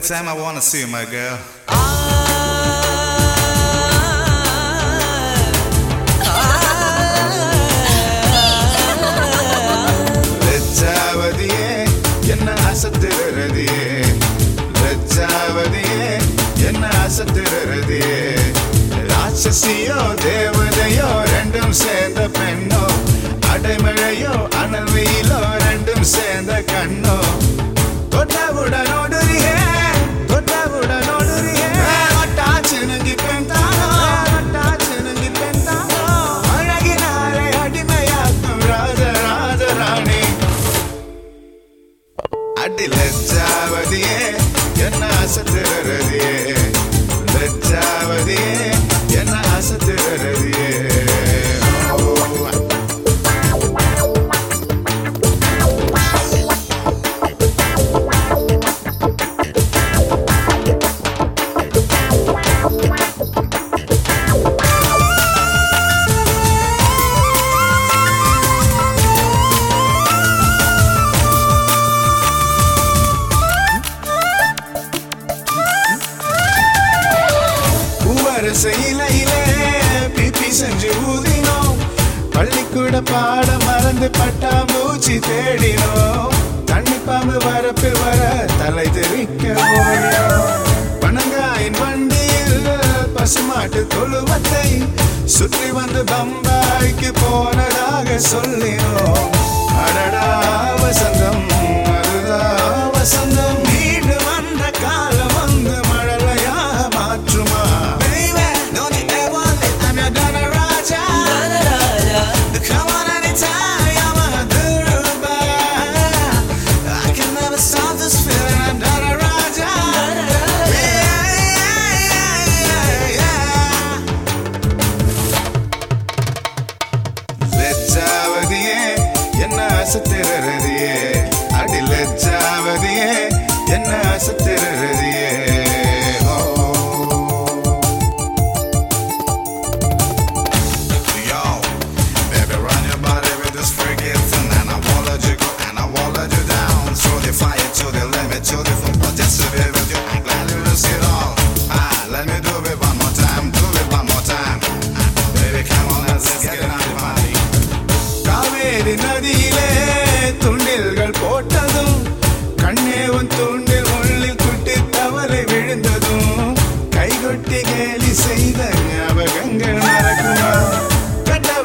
time I wanna see you, my girl. லஜ்ஜாவதியே என்ன அசத்துறதியே லஜ்ஜாவதியே என்ன அசத்துறதியே ராட்சசியோ தேவதையோ ரெண்டும் சேர்ந்த பெண்ணோ அடைமழையோ அடி லட்சாவதியே என்ன அசத்துறதியே லட்சாவதியே என்ன அசத்துறதியே வரிசையிலே பிபி செஞ்சு ஊதினோம். பள்ளிக்கூட பாட மறந்து பட்டா மூச்சு தேடினோம். தண்ணி பாம்பு வரப்பு வர தலை தெரிக்க ஓடினோம் பனங்காயின் வண்டியில் பசுமாட்டு தொழுவத்தை சுற்றி வந்து பம்பாய்க்கு போனதாக சொல்லினோம். அடடா வசந்தம். என்ன அசத்திரதியே அடி லஜ்ஜாவதியே என்ன ஆசை Yo,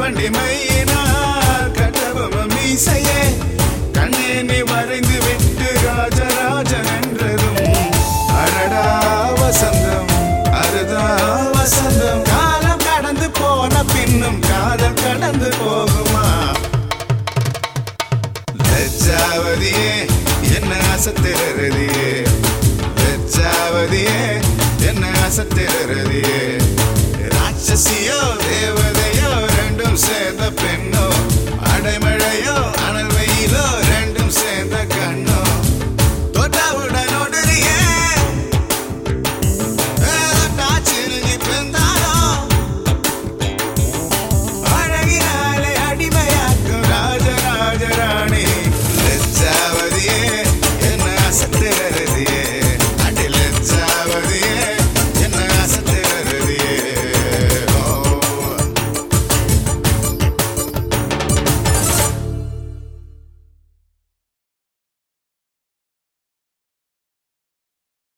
வண்டி மையினார் கட்டபொம்ம மீசையே. கண்ணே நீ வரைந்து விட்டு ராஜராஜன் என்றதும் அரடா வசந்தம் அருதா வசந்தம். காலம் கடந்து போன பின்னும் காதல் கடந்து போகுமா? லஜ்ஜாவதியே என்ன அசத்திரதியே லஜ்ஜாவதியே என்ன அசத்திரதியே ராட்சசியோ I'm saying the